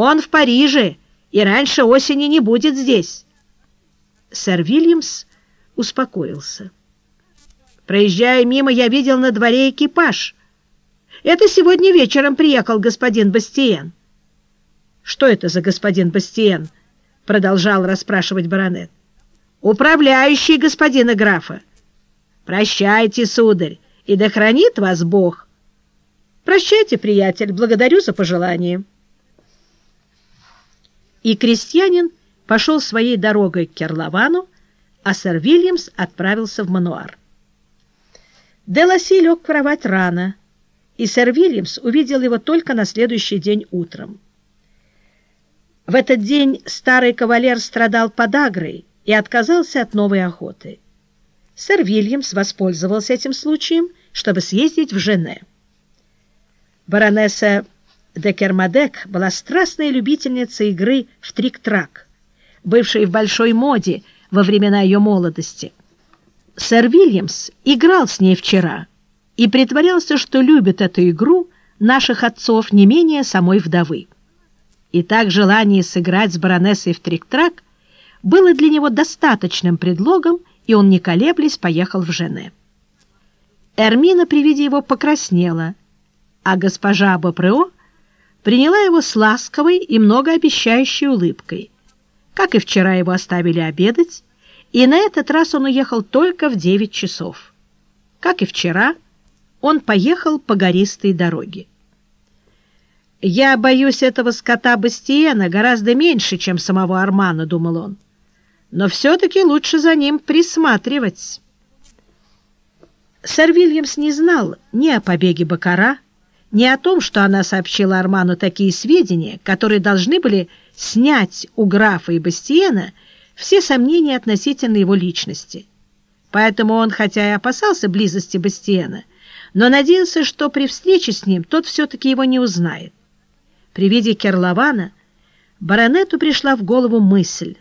Он в Париже, и раньше осени не будет здесь. Сэр Вильямс успокоился. Проезжая мимо, я видел на дворе экипаж. Это сегодня вечером приехал господин Бастиен. Что это за господин Бастиен? Продолжал расспрашивать баронет. Управляющий господина графа. Прощайте, сударь, и да хранит вас Бог. Прощайте, приятель, благодарю за пожелание. И крестьянин пошел своей дорогой к Керлавану, а сэр Вильямс отправился в Мануар. Деласи лег кровать рано, и сэр Вильямс увидел его только на следующий день утром. В этот день старый кавалер страдал подагрой и отказался от новой охоты. Сэр Вильямс воспользовался этим случаем, чтобы съездить в Жене. Баронесса де Кермадек была страстной любительницей игры в трик-трак, бывшей в большой моде во времена ее молодости. Сэр Вильямс играл с ней вчера и притворялся, что любит эту игру наших отцов не менее самой вдовы. И так желание сыграть с баронессой в трик-трак было для него достаточным предлогом, и он, не колеблясь, поехал в Жене. Эрмина при виде его покраснела, а госпожа Бопрео приняла его с ласковой и многообещающей улыбкой. Как и вчера его оставили обедать, и на этот раз он уехал только в девять часов. Как и вчера, он поехал по гористой дороге. «Я боюсь этого скота Бастиена гораздо меньше, чем самого Армана», — думал он. «Но все-таки лучше за ним присматривать». Сэр Вильямс не знал ни о побеге Бакара, ни о том, что она сообщила Арману такие сведения, которые должны были снять у графа и Бастиена все сомнения относительно его личности. Поэтому он, хотя и опасался близости Бастиена, но надеялся, что при встрече с ним тот все-таки его не узнает. При виде Керлавана баронету пришла в голову мысль.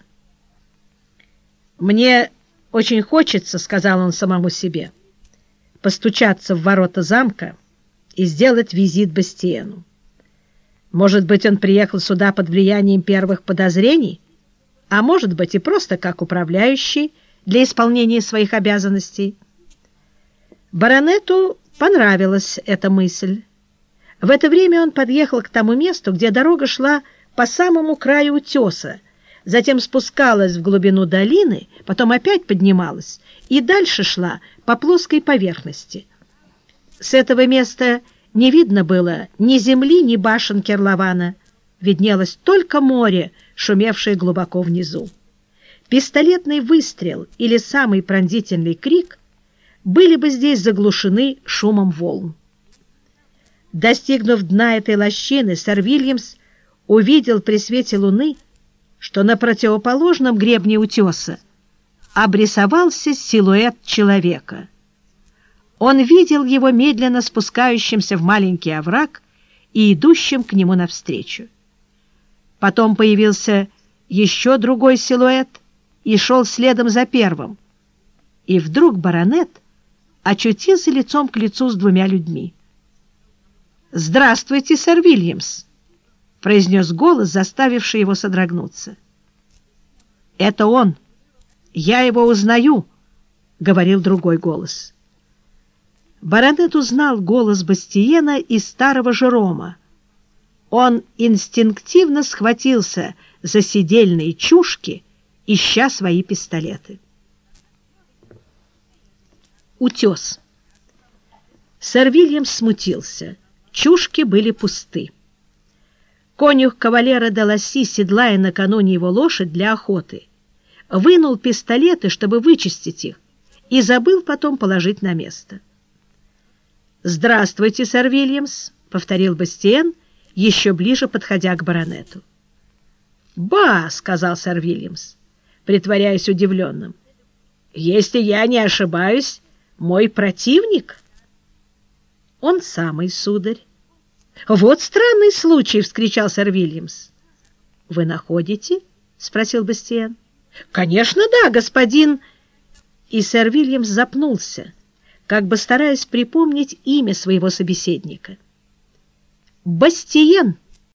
«Мне очень хочется, — сказал он самому себе, — постучаться в ворота замка и сделать визит Бастиену. Может быть, он приехал сюда под влиянием первых подозрений, а может быть и просто как управляющий для исполнения своих обязанностей. Баронету понравилась эта мысль. В это время он подъехал к тому месту, где дорога шла по самому краю утеса, затем спускалась в глубину долины, потом опять поднималась и дальше шла по плоской поверхности. С этого места не видно было ни земли, ни башен Керлована. Виднелось только море, шумевшее глубоко внизу. Пистолетный выстрел или самый пронзительный крик были бы здесь заглушены шумом волн. Достигнув дна этой лощины, сэр Вильямс увидел при свете луны, что на противоположном гребне утеса обрисовался силуэт человека. Он видел его медленно спускающимся в маленький овраг и идущим к нему навстречу. Потом появился еще другой силуэт и шел следом за первым. И вдруг баронет очутился лицом к лицу с двумя людьми. «Здравствуйте, сэр Вильямс!» — произнес голос, заставивший его содрогнуться. «Это он! Я его узнаю!» — говорил другой голос. Баронет узнал голос Бастиена и старого Жерома. Он инстинктивно схватился за сидельные чушки, ища свои пистолеты. Утес. Сэр Вильям смутился — Чушки были пусты. Конюх кавалера Даласи, седлая накануне его лошадь для охоты, вынул пистолеты, чтобы вычистить их, и забыл потом положить на место. «Здравствуйте, сэр Вильямс», — повторил Бастиен, еще ближе подходя к баронету. «Ба!» — сказал сэр Вильямс, притворяясь удивленным. «Если я не ошибаюсь, мой противник...» «Он самый, сударь. «Вот странный случай!» — вскричал сэр Вильямс. «Вы находите?» — спросил Бастиен. «Конечно, да, господин!» И сэр Вильямс запнулся, как бы стараясь припомнить имя своего собеседника. «Бастиен!»